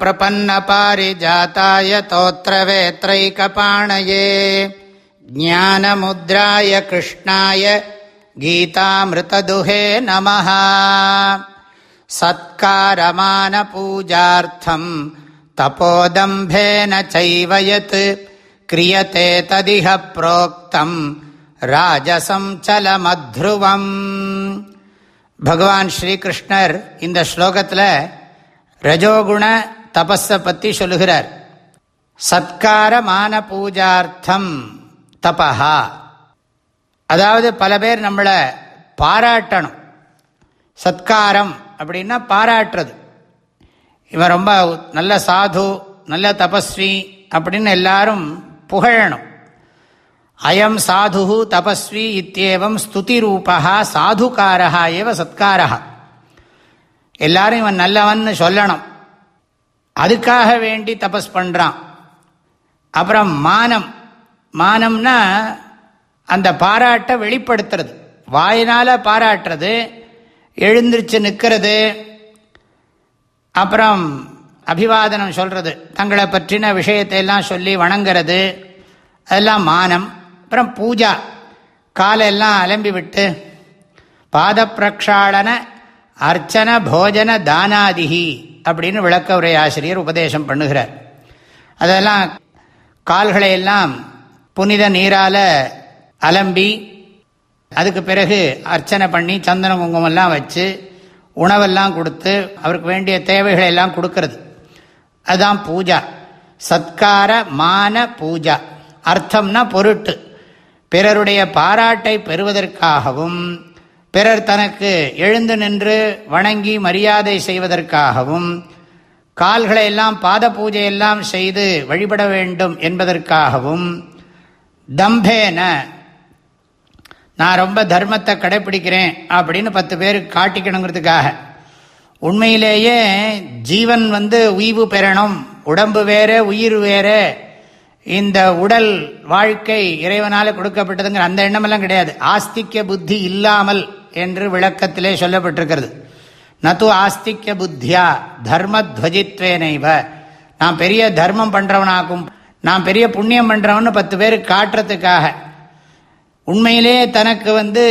प्रपन्नपारिजाताय तोत्रवेत्रैकपाणये ज्ञानमुद्राय कृष्णाय गीतामृतदुहे नमः सत्कारमानपूजार्थम् तपोदम्भेन चैव यत् क्रियते तदिह प्रोक्तम् ராஜசம் சலமத்ருவம் பகவான் ஸ்ரீகிருஷ்ணர் இந்த ஸ்லோகத்தில் ரஜோகுண தபஸை பற்றி சொல்லுகிறார். சத்காரமான பூஜார்த்தம் தபஹா. அதாவது பல பேர் நம்மளை பாராட்டணும். சத்காரம் அப்படின்னா பாராட்டுறது. இவன் ரொம்ப நல்ல சாது நல்ல தபஸ்வி அப்படின்னு எல்லாரும் புகழணும். அயம் சாது தபஸ்வி இத்தியவம் ஸ்துதி ரூபா சாதுகாரா ஏவ சத்காரா எல்லாரும் இவன் நல்லவன் சொல்லணும். அதுக்காக வேண்டி தபஸ் பண்ணுறான் அப்புறம் மானம். மானம்னா அந்த பாராட்டை வெளிப்படுத்துறது. வாயினால் பாராட்டுறது எழுந்திரிச்சு நிற்கிறது அப்புறம் அபிவாதனம் சொல்கிறது தங்களை பற்றின விஷயத்தை எல்லாம் சொல்லி வணங்கிறது. அதெல்லாம் மானம். அப்புறம் பூஜா. காலெல்லாம் அலம்பி விட்டு பாத பிரக்ஷாளன அர்ச்சன போஜன தானாதிகி அப்படின்னு விளக்க உரை ஆசிரியர் உபதேசம் பண்ணுகிறார். அதெல்லாம் கால்களை எல்லாம் புனித நீரால் அலம்பி அதுக்கு பிறகு அர்ச்சனை பண்ணி சந்தன குங்குமம்லாம் வச்சு உணவெல்லாம் கொடுத்து அவருக்கு வேண்டிய தேவைகளை எல்லாம் கொடுக்கறது. அதுதான் பூஜா. சத்கார மான பூஜா. அர்த்தம்னா பொருட்டு. பிறருடைய பாராட்டை பெறுவதற்காகவும் பிறர் தனக்கு எழுந்து நின்று வணங்கி மரியாதை செய்வதற்காகவும் கால்களை எல்லாம் பாத பூஜையெல்லாம் செய்து வழிபட வேண்டும் என்பதற்காகவும் தம்பேன நான் ரொம்ப தர்மத்தை கடைப்பிடிக்கிறேன் அப்படின்னு பத்து பேருக்கு காட்டிக்கணுங்கிறதுக்காக. உண்மையிலேயே ஜீவன் வந்து உய்வு பெறணும் உடம்பு வேறு உயிர் வேறு இந்த உடல் வாழ்க்கை இறைவனால் கொடுக்கப்பட்டதுங்கிற அந்த எண்ணமெல்லாம் கிடையாது. ஆஸ்திக்க புத்தி இல்லாமல் என்று விளக்கத்திலே சொல்லப்பட்டிருக்கிறது. நது ஆஸ்திக்க புத்தியா தர்மத்வஜித்வேனைவ. நான் பெரிய தர்மம் பண்ணுறவனாக்கும் நான் பெரிய புண்ணியம் பண்ணுறவன்னு பத்து பேர் காட்டுறதுக்காக. உண்மையிலே தனக்கு வந்து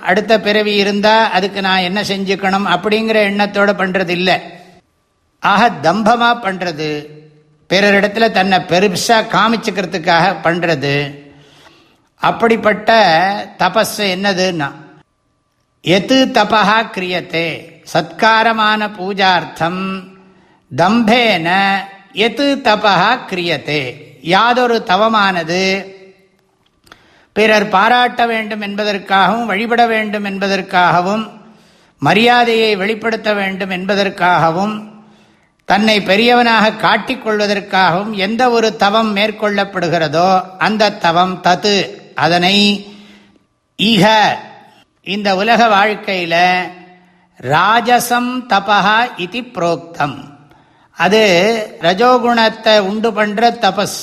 அடுத்த பிறவி இருந்தால் அதுக்கு நான் என்ன செஞ்சுக்கணும் அப்படிங்கிற எண்ணத்தோடு பண்ணுறது இல்லை ஆக தம்பமாக பண்ணுறது பிறரிடத்துல தன்னை பெருசாக காமிச்சுக்கிறதுக்காக பண்ணுறது அப்படிப்பட்ட தபஸ் என்னதுன்னா எது தபா கிரியத்தே சத்காரமான பூஜார்த்தம். தம்பேன எது தபா கிரியத்தே யாதொரு தவமானது? பிறர் பாராட்ட வேண்டும் என்பதற்காகவும் வழிபட வேண்டும் என்பதற்காகவும் மரியாதையை வெளிப்படுத்த வேண்டும் என்பதற்காகவும் தன்னை பெரியவனாக காட்டிக்கொள்வதற்காகவும் எந்த ஒரு தவம் மேற்கொள்ளப்படுகிறதோ அந்த தவம் தத்து அதனை ஈக இந்த உலக வாழ்க்கையில் ராஜசம் தபா இது புரோக்தம். அது ரஜோகுணத்தை உண்டு பண்ணுற தபஸ்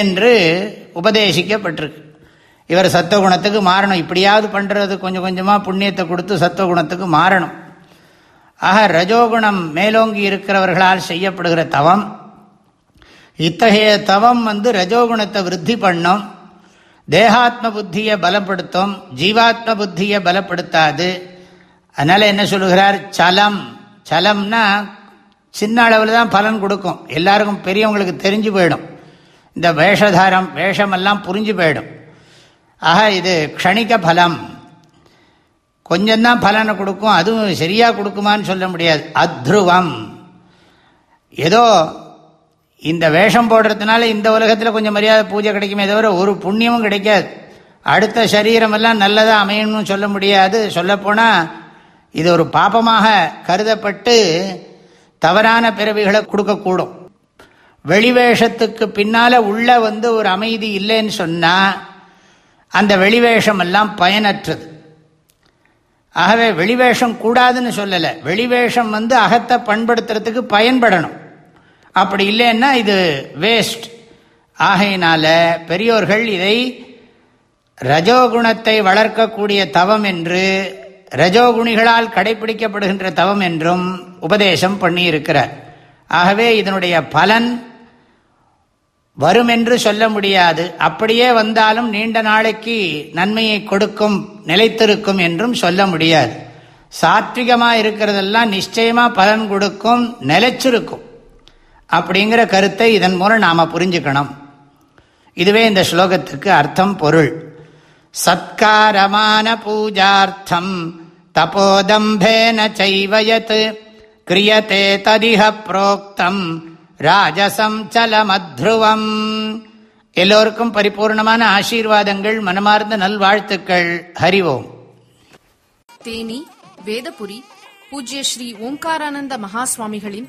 என்று உபதேசிக்கப்பட்டிருக்கு. இவர் சத்துவகுணத்துக்கு மாறணும். இப்படியாவது பண்ணுறது கொஞ்சம் கொஞ்சமாக புண்ணியத்தை கொடுத்து சத்துவகுணத்துக்கு மாறணும். ஆக ரஜோகுணம் மேலோங்கி இருக்கிறவர்களால் செய்யப்படுகிற தவம். இத்தகைய தவம் வந்து ரஜோகுணத்தை விருத்தி பண்ணும். தேகாத்ம புத்தியை பலப்படுத்தும் ஜீவாத்ம புத்தியை பலப்படுத்தாது. அதனால் என்ன சொல்லுகிறார்? சலம். சலம்னா சின்ன அளவில் தான் பலன் கொடுக்கும். எல்லாருக்கும் பெரியவங்களுக்கு தெரிஞ்சு போயிடும். இந்த வேஷதாரம் வேஷமெல்லாம் புரிஞ்சு போயிடும். ஆக இது க்ஷணிக பலம். கொஞ்சம்தான் பலனை கொடுக்கும் அதுவும் சரியாக கொடுக்குமான்னு சொல்ல முடியாது. அத்ருவம். ஏதோ இந்த வேஷம் போடுறதுனால இந்த உலகத்தில் கொஞ்சம் மரியாதை பூஜை கிடைக்குமே தவிர ஒரு புண்ணியமும் கிடைக்காது. அடுத்த சரீரமெல்லாம் நல்லதாக அமையணும்னு சொல்ல முடியாது. சொல்லப்போனால் இது ஒரு பாபமாக கருதப்பட்டு தவறான பிறவிகளை கொடுக்கக்கூடும். வெளிவேஷத்துக்கு பின்னால் உள்ள வந்து ஒரு அமைதி இல்லைன்னு சொன்னால் அந்த வெளிவேஷம் எல்லாம் பயனற்றது. ஆகவே வெளிவேஷம் கூடாதுன்னு சொல்லலை. வெளிவேஷம் வந்து அகத்தை பண்படுத்துறதுக்கு பயன்படணும். அப்படி இல்லைன்னா இது வேஸ்ட் ஆகையினால பெரியோர்கள் இதை ரஜோகுணத்தை வளர்க்கக்கூடிய தவம் என்று ரஜோகுணிகளால் கடைபிடிக்கப்படுகின்ற தவம் என்றும் உபதேசம் பண்ணியிருக்கிறார். ஆகவே இதனுடைய பலன் வரும் என்று சொல்ல முடியாது. அப்படியே வந்தாலும் நீண்ட நாளைக்கு நன்மையை கொடுக்கும் நிலைத்திருக்கும் என்றும் சொல்ல முடியாது. சாத்விகமாக இருக்கிறதெல்லாம் நிச்சயமாக பலன் கொடுக்கும் நிலைச்சிருக்கும். அப்படிங்கிற கருத்தை இதன் மூலம் நாம புரிஞ்சுக்கணும். இதுவே இந்த ஸ்லோகத்துக்கு அர்த்தம் பொருள். சத்காரமான பூஜார்த்தம் தபோதம்பேன செய்வயத் கிரியத்தே ததிக புரோக்தம் ராஜசம் சலமத்ருவம். எல்லோருக்கும் பரிபூர்ணமான ஆசீர்வாதங்கள் மனமார்ந்த நல்வாழ்த்துக்கள். ஹரிவோம். தேனி வேதபுரி பூஜ்ய ஸ்ரீ ஓம்காரானந்த மகாஸ்வாமிகளின்